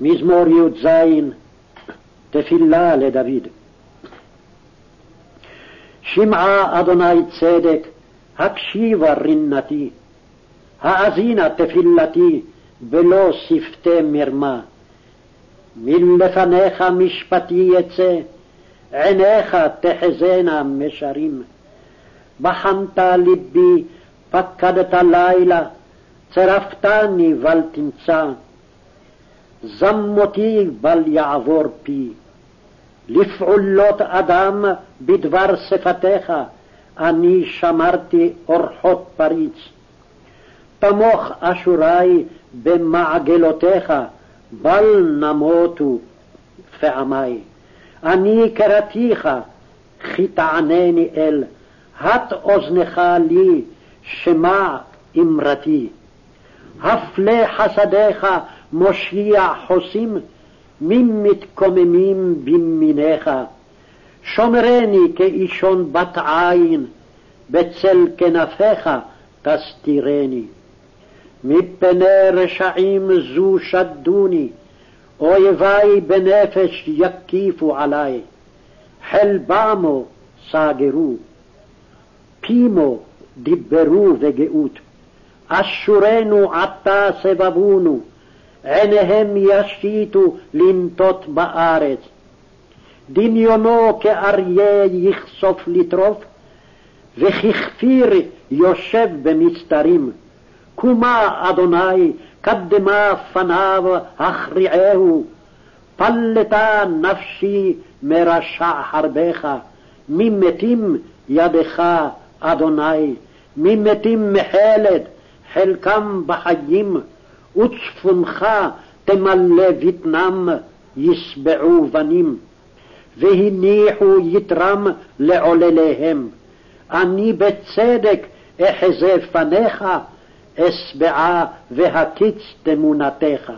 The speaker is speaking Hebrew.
מזמור י"ז, תפילה לדוד. שמעה אדוני צדק, הקשיבה רינתי, האזינה תפילתי, ולא שפתי מרמה. מלפניך משפטי יצא, עיניך תחזינה משרים. בחנת ליבי, פקדת לילה, צרפתני בל תמצא. זמותי בל יעבור פי. לפעולות אדם בדבר שפתיך, אני שמרתי אורחות פריץ. תמוך אשורי במעגלותיך, בל נמותו פעמי. אני קראתיך, כי תענני אל, הט אוזנך לי, שמע אמרתי. הפלא חסדיך מושיע חוסים, מי מתקוממים במימיניך. שומרני כאישון בת עין, בצל כנפיך תסתירני. מפני רשעים זו שדוני, אויבי בנפש יקיפו עלי. חלבמו סגרו, פימו דיברו בגאות. אשורנו עתה סבבונו, עיניהם ישיתו לנטות בארץ. דמיונו כאריה יכסוף לטרוף, וככפיר יושב במסתרים. קומה, אדוני, קדמה פניו, הכריעהו. פלטה נפשי מרשע חרבך, ממתים ידך, אדוני, ממתים מחלת, חלקם בחיים, וצפונך תמלא בטנם, ישבעו בנים. והניחו יתרם לעולליהם. אני בצדק אחזה פניך, אשבעה והקיץ תמונתך.